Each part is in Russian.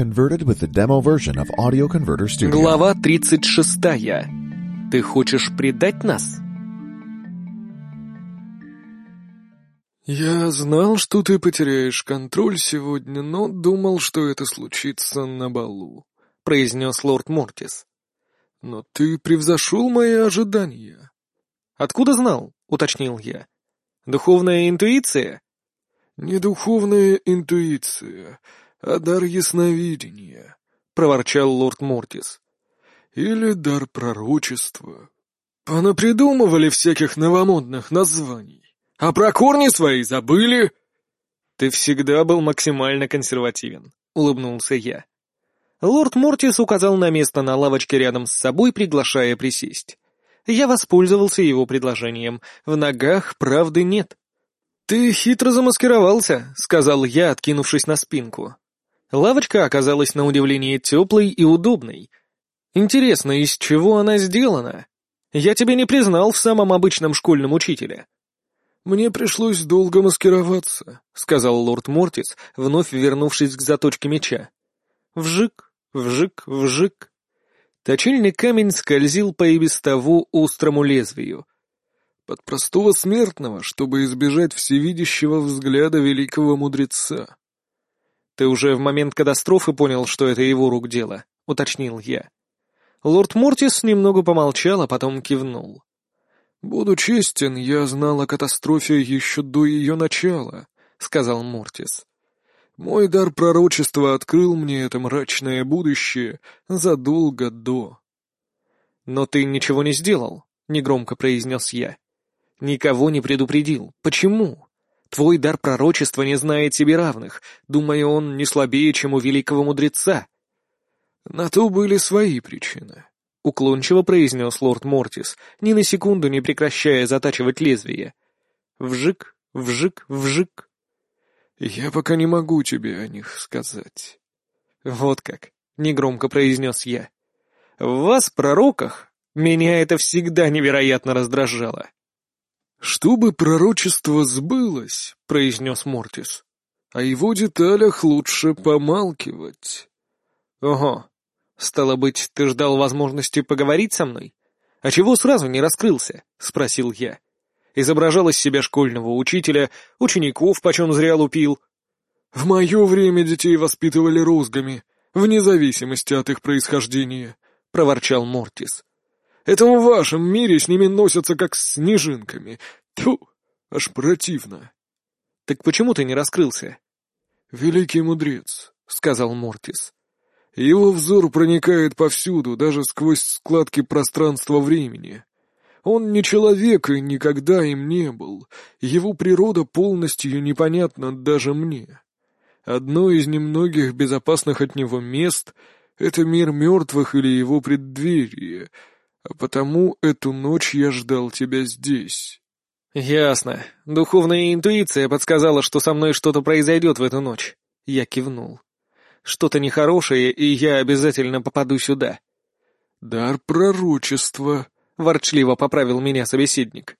converted with the demo version of Audio Converter Studio. Глава 36. Ты хочешь предать нас? «Я знал, что ты потеряешь контроль сегодня, но думал, что это случится на балу», — произнес лорд Мортис. «Но ты превзошел мои ожидания». «Откуда знал?» — уточнил я. «Духовная интуиция?» «Не духовная интуиция, а дар ясновидения», — проворчал лорд Мортис. «Или дар пророчества. Понапридумывали всяких новомодных названий. А про корни свои забыли?» «Ты всегда был максимально консервативен», — улыбнулся я. Лорд Мортис указал на место на лавочке рядом с собой, приглашая присесть. Я воспользовался его предложением. В ногах правды нет. «Ты хитро замаскировался», — сказал я, откинувшись на спинку. Лавочка оказалась на удивление теплой и удобной. Интересно, из чего она сделана? Я тебе не признал в самом обычном школьном учителе. «Мне пришлось долго маскироваться», — сказал лорд Мортис, вновь вернувшись к заточке меча. Вжик, вжик, вжик. Точильный камень скользил по и без того острому лезвию. Под простого смертного, чтобы избежать всевидящего взгляда великого мудреца. «Ты уже в момент катастрофы понял, что это его рук дело», — уточнил я. Лорд Мортис немного помолчал, а потом кивнул. «Буду честен, я знал о катастрофе еще до ее начала», — сказал Мортис. «Мой дар пророчества открыл мне это мрачное будущее задолго до». «Но ты ничего не сделал», — негромко произнес я. «Никого не предупредил. Почему? Твой дар пророчества не знает себе равных. Думаю, он не слабее, чем у великого мудреца». «На то были свои причины», — уклончиво произнес лорд Мортис, ни на секунду не прекращая затачивать лезвие. Вжик, вжик, вжик. «Я пока не могу тебе о них сказать». «Вот как», — негромко произнес я. «В вас, пророках, меня это всегда невероятно раздражало». «Чтобы пророчество сбылось», — произнес Мортис, — «о его деталях лучше помалкивать». «Ого, «Стало быть, ты ждал возможности поговорить со мной? А чего сразу не раскрылся?» — спросил я. Изображал из себя школьного учителя, учеников почем зря лупил. «В мое время детей воспитывали розгами, вне зависимости от их происхождения», — проворчал Мортис. «Это в вашем мире с ними носятся как с снежинками. Тьфу, аж противно». «Так почему ты не раскрылся?» «Великий мудрец», — сказал Мортис. Его взор проникает повсюду, даже сквозь складки пространства-времени. Он не человек и никогда им не был. Его природа полностью непонятна даже мне. Одно из немногих безопасных от него мест — это мир мертвых или его преддверие, а потому эту ночь я ждал тебя здесь. «Ясно. Духовная интуиция подсказала, что со мной что-то произойдет в эту ночь». Я кивнул что-то нехорошее, и я обязательно попаду сюда». «Дар пророчества», — ворчливо поправил меня собеседник.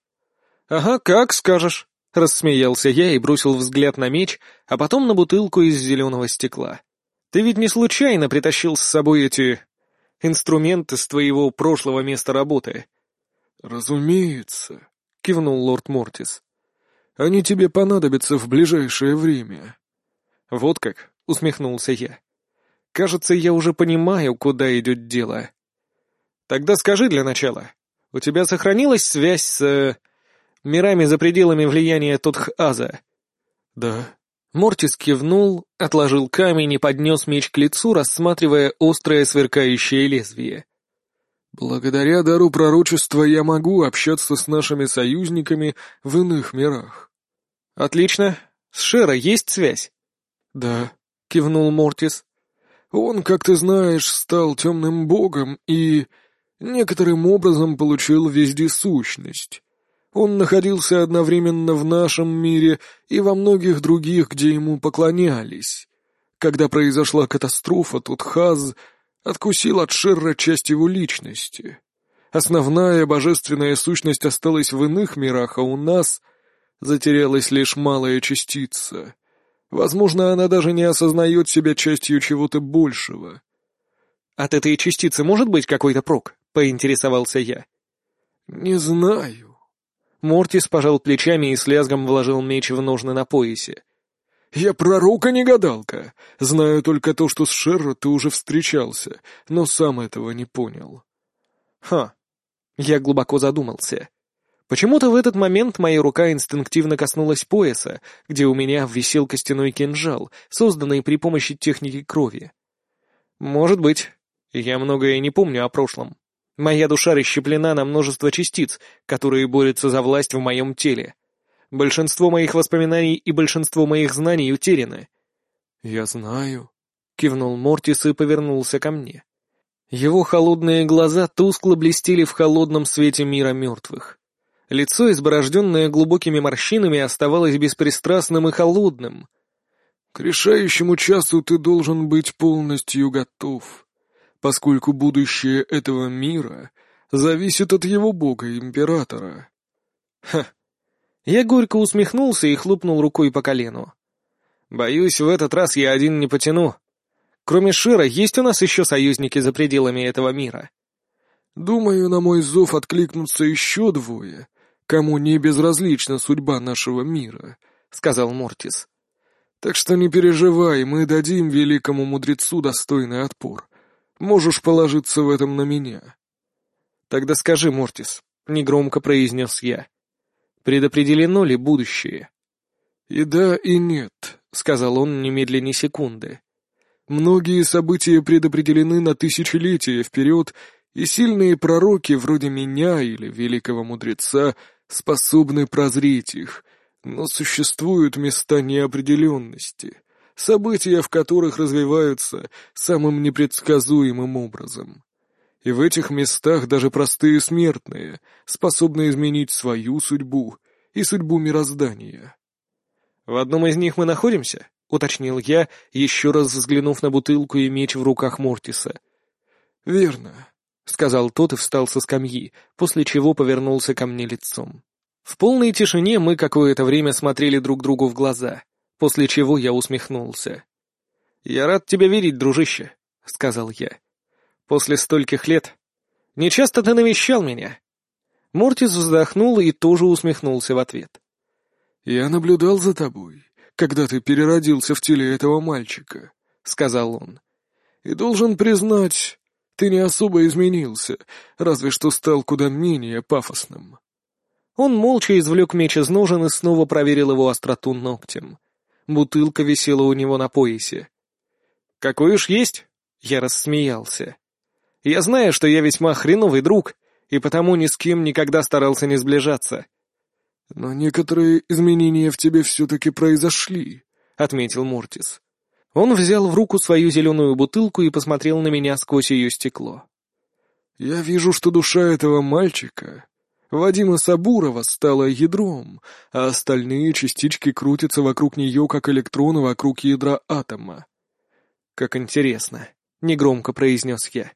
«Ага, как скажешь», — рассмеялся я и бросил взгляд на меч, а потом на бутылку из зеленого стекла. «Ты ведь не случайно притащил с собой эти... инструменты с твоего прошлого места работы?» «Разумеется», — кивнул лорд Мортис. «Они тебе понадобятся в ближайшее время». «Вот как усмехнулся я. «Кажется, я уже понимаю, куда идет дело. Тогда скажи для начала, у тебя сохранилась связь с... Э, мирами за пределами влияния Тотх-Аза?» «Да». Мортис кивнул, отложил камень и поднес меч к лицу, рассматривая острое сверкающее лезвие. «Благодаря дару пророчества я могу общаться с нашими союзниками в иных мирах». «Отлично. С Шера есть связь?» «Да» кивнул Мортис. «Он, как ты знаешь, стал темным богом и некоторым образом получил вездесущность. Он находился одновременно в нашем мире и во многих других, где ему поклонялись. Когда произошла катастрофа, тот Хаз откусил от Шерра часть его личности. Основная божественная сущность осталась в иных мирах, а у нас затерялась лишь малая частица. Возможно, она даже не осознает себя частью чего-то большего. «От этой частицы может быть какой-то прок?» — поинтересовался я. «Не знаю». Мортис пожал плечами и с лязгом вложил меч в ножны на поясе. «Я пророк, а не гадалка. Знаю только то, что с Шерро ты уже встречался, но сам этого не понял». «Ха». Я глубоко задумался. Почему-то в этот момент моя рука инстинктивно коснулась пояса, где у меня висел костяной кинжал, созданный при помощи техники крови. Может быть. Я многое не помню о прошлом. Моя душа расщеплена на множество частиц, которые борются за власть в моем теле. Большинство моих воспоминаний и большинство моих знаний утеряны. «Я знаю», — кивнул Мортис и повернулся ко мне. Его холодные глаза тускло блестели в холодном свете мира мертвых. Лицо, изборожденное глубокими морщинами, оставалось беспристрастным и холодным. «К решающему часу ты должен быть полностью готов, поскольку будущее этого мира зависит от его бога-императора». «Ха, я горько усмехнулся и хлопнул рукой по колену. «Боюсь, в этот раз я один не потяну. Кроме Шира, есть у нас еще союзники за пределами этого мира?» «Думаю, на мой зов откликнутся еще двое, кому не безразлична судьба нашего мира», — сказал Мортис. «Так что не переживай, мы дадим великому мудрецу достойный отпор. Можешь положиться в этом на меня». «Тогда скажи, Мортис», — негромко произнес я. Предопределено ли будущее? «И да, и нет», — сказал он немедленно секунды. «Многие события предопределены на тысячелетия вперед, и сильные пророки вроде меня или великого мудреца способны прозреть их, но существуют места неопределенности, события в которых развиваются самым непредсказуемым образом. И в этих местах даже простые смертные способны изменить свою судьбу и судьбу мироздания. «В одном из них мы находимся?» — уточнил я, еще раз взглянув на бутылку и меч в руках Мортиса. «Верно», — сказал тот и встал со скамьи, после чего повернулся ко мне лицом. В полной тишине мы какое-то время смотрели друг другу в глаза, после чего я усмехнулся. «Я рад тебя видеть, дружище», — сказал я. После стольких лет. Не часто ты навещал меня?» Мортис вздохнул и тоже усмехнулся в ответ. «Я наблюдал за тобой, когда ты переродился в теле этого мальчика», — сказал он. «И должен признать, ты не особо изменился, разве что стал куда менее пафосным». Он молча извлек меч из ножен и снова проверил его остроту ногтем. Бутылка висела у него на поясе. «Какой уж есть?» — я рассмеялся. Я знаю, что я весьма хреновый друг, и потому ни с кем никогда старался не сближаться. «Но некоторые изменения в тебе все-таки произошли», — отметил Мортис. Он взял в руку свою зеленую бутылку и посмотрел на меня сквозь ее стекло. «Я вижу, что душа этого мальчика, Вадима Сабурова, стала ядром, а остальные частички крутятся вокруг нее, как электроны вокруг ядра атома». «Как интересно», — негромко произнес я.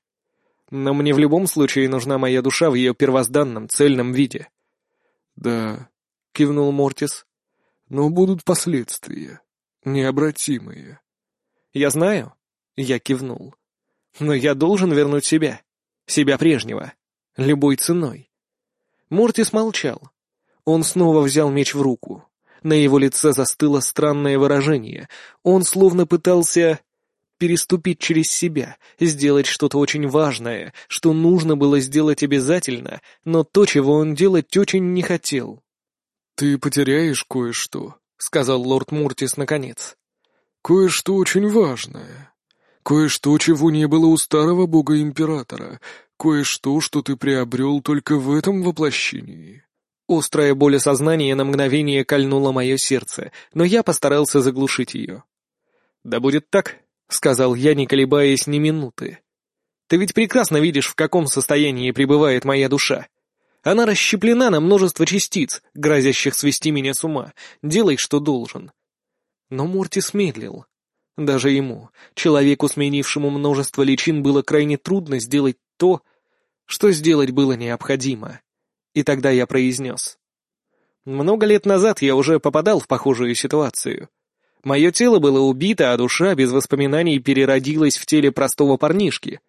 Но мне в любом случае нужна моя душа в ее первозданном, цельном виде. «Да», — кивнул Мортис, — «но будут последствия, необратимые». «Я знаю», — я кивнул. «Но я должен вернуть себя, себя прежнего, любой ценой». Мортис молчал. Он снова взял меч в руку. На его лице застыло странное выражение. Он словно пытался переступить через себя, сделать что-то очень важное, что нужно было сделать обязательно, но то, чего он делать очень не хотел. «Ты потеряешь кое-что», — сказал лорд Муртис наконец. «Кое-что очень важное. Кое-что, чего не было у старого бога-императора. Кое-что, что ты приобрел только в этом воплощении». Острая боль сознания на мгновение кольнула мое сердце, но я постарался заглушить ее. «Да будет так», — сказал я, не колебаясь ни минуты. «Ты ведь прекрасно видишь, в каком состоянии пребывает моя душа. Она расщеплена на множество частиц, грозящих свести меня с ума. Делай, что должен». Но Мортис медлил. Даже ему, человеку, сменившему множество личин, было крайне трудно сделать то, что сделать было необходимо. И тогда я произнес. Много лет назад я уже попадал в похожую ситуацию. Мое тело было убито, а душа без воспоминаний переродилась в теле простого парнишки.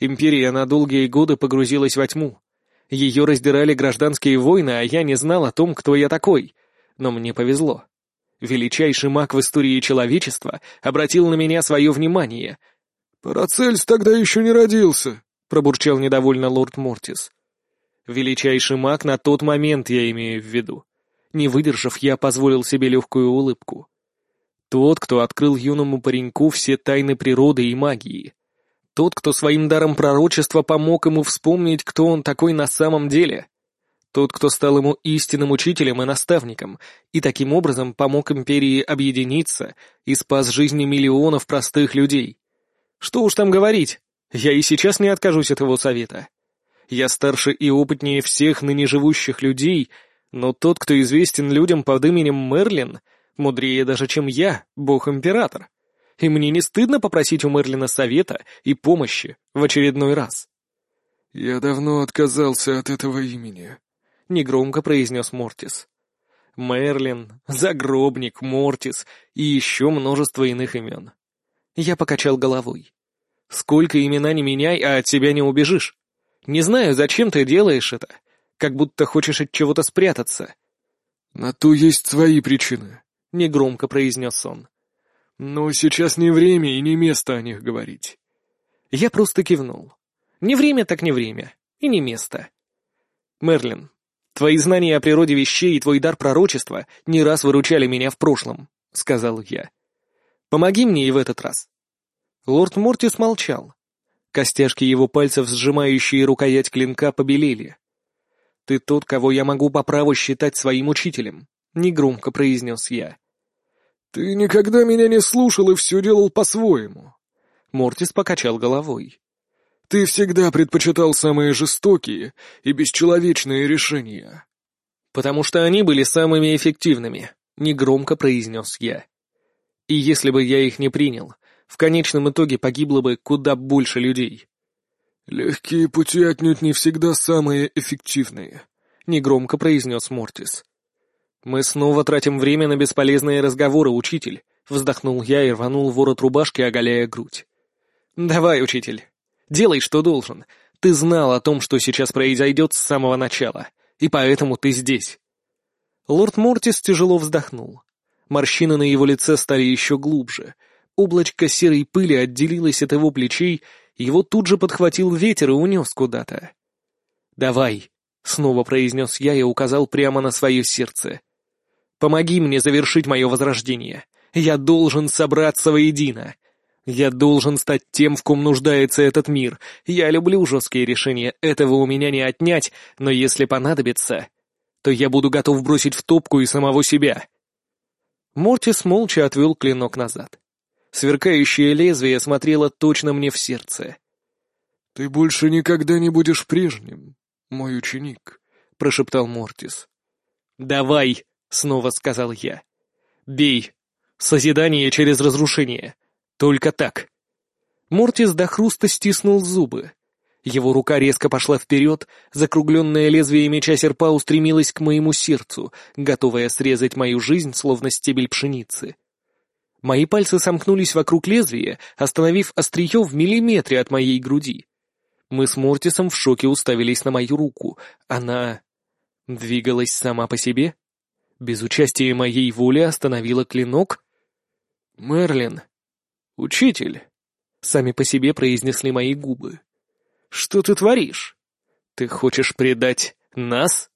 Империя на долгие годы погрузилась во тьму. Ее раздирали гражданские войны, а я не знал о том, кто я такой. Но мне повезло. Величайший маг в истории человечества обратил на меня свое внимание. «Парацельс тогда еще не родился», — пробурчал недовольно лорд Мортис. Величайший маг на тот момент, я имею в виду. Не выдержав, я позволил себе легкую улыбку. Тот, кто открыл юному пареньку все тайны природы и магии. Тот, кто своим даром пророчества помог ему вспомнить, кто он такой на самом деле. Тот, кто стал ему истинным учителем и наставником, и таким образом помог империи объединиться и спас жизни миллионов простых людей. Что уж там говорить, я и сейчас не откажусь от его совета. Я старше и опытнее всех ныне живущих людей, но тот, кто известен людям под именем Мерлин, мудрее даже, чем я, бог-император. И мне не стыдно попросить у Мерлина совета и помощи в очередной раз. «Я давно отказался от этого имени», — негромко произнес Мортис. Мерлин, Загробник, Мортис и еще множество иных имен. Я покачал головой. Сколько имена не меняй, а от себя не убежишь. Не знаю, зачем ты делаешь это. Как будто хочешь от чего-то спрятаться. На то есть свои причины, — негромко произнес он. Но сейчас не время и не место о них говорить. Я просто кивнул. Не время так не время. И не место. Мерлин, твои знания о природе вещей и твой дар пророчества не раз выручали меня в прошлом, — сказал я. Помоги мне и в этот раз. Лорд Мортис молчал. Костяшки его пальцев, сжимающие рукоять клинка, побелели. «Ты тот, кого я могу по праву считать своим учителем», — негромко произнес я. «Ты никогда меня не слушал и все делал по-своему». Мортис покачал головой. «Ты всегда предпочитал самые жестокие и бесчеловечные решения». «Потому что они были самыми эффективными», — негромко произнес я. «И если бы я их не принял, в конечном итоге погибло бы куда больше людей. «Легкие пути отнюдь не всегда самые эффективные», — негромко произнес Мортис. «Мы снова тратим время на бесполезные разговоры, учитель», — вздохнул я и рванул ворот рубашки, оголяя грудь. «Давай, учитель, делай, что должен. Ты знал о том, что сейчас произойдет с самого начала, и поэтому ты здесь». Лорд Мортис тяжело вздохнул. Морщины на его лице стали еще глубже — Облачко серой пыли отделилось от его плечей, его тут же подхватил ветер и унес куда-то. «Давай», — снова произнес я и указал прямо на свое сердце. «Помоги мне завершить мое возрождение. Я должен собраться воедино. Я должен стать тем, в ком нуждается этот мир. Я люблю жесткие решения, этого у меня не отнять, но если понадобится, то я буду готов бросить в топку и самого себя». Мортис молча отвел клинок назад. Сверкающее лезвие смотрело точно мне в сердце. «Ты больше никогда не будешь прежним, мой ученик», — прошептал Мортис. «Давай», — снова сказал я. «Бей. Созидание через разрушение. Только так». Мортис до хруста стиснул зубы. Его рука резко пошла вперед, закругленное лезвие меча серпа устремилось к моему сердцу, готовое срезать мою жизнь, словно стебель пшеницы. Мои пальцы сомкнулись вокруг лезвия, остановив острие в миллиметре от моей груди. Мы с Мортисом в шоке уставились на мою руку. Она... двигалась сама по себе? Без участия моей воли остановила клинок? «Мерлин, учитель», — сами по себе произнесли мои губы. «Что ты творишь? Ты хочешь предать нас?»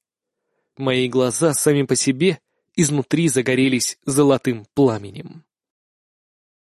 Мои глаза сами по себе изнутри загорелись золотым пламенем.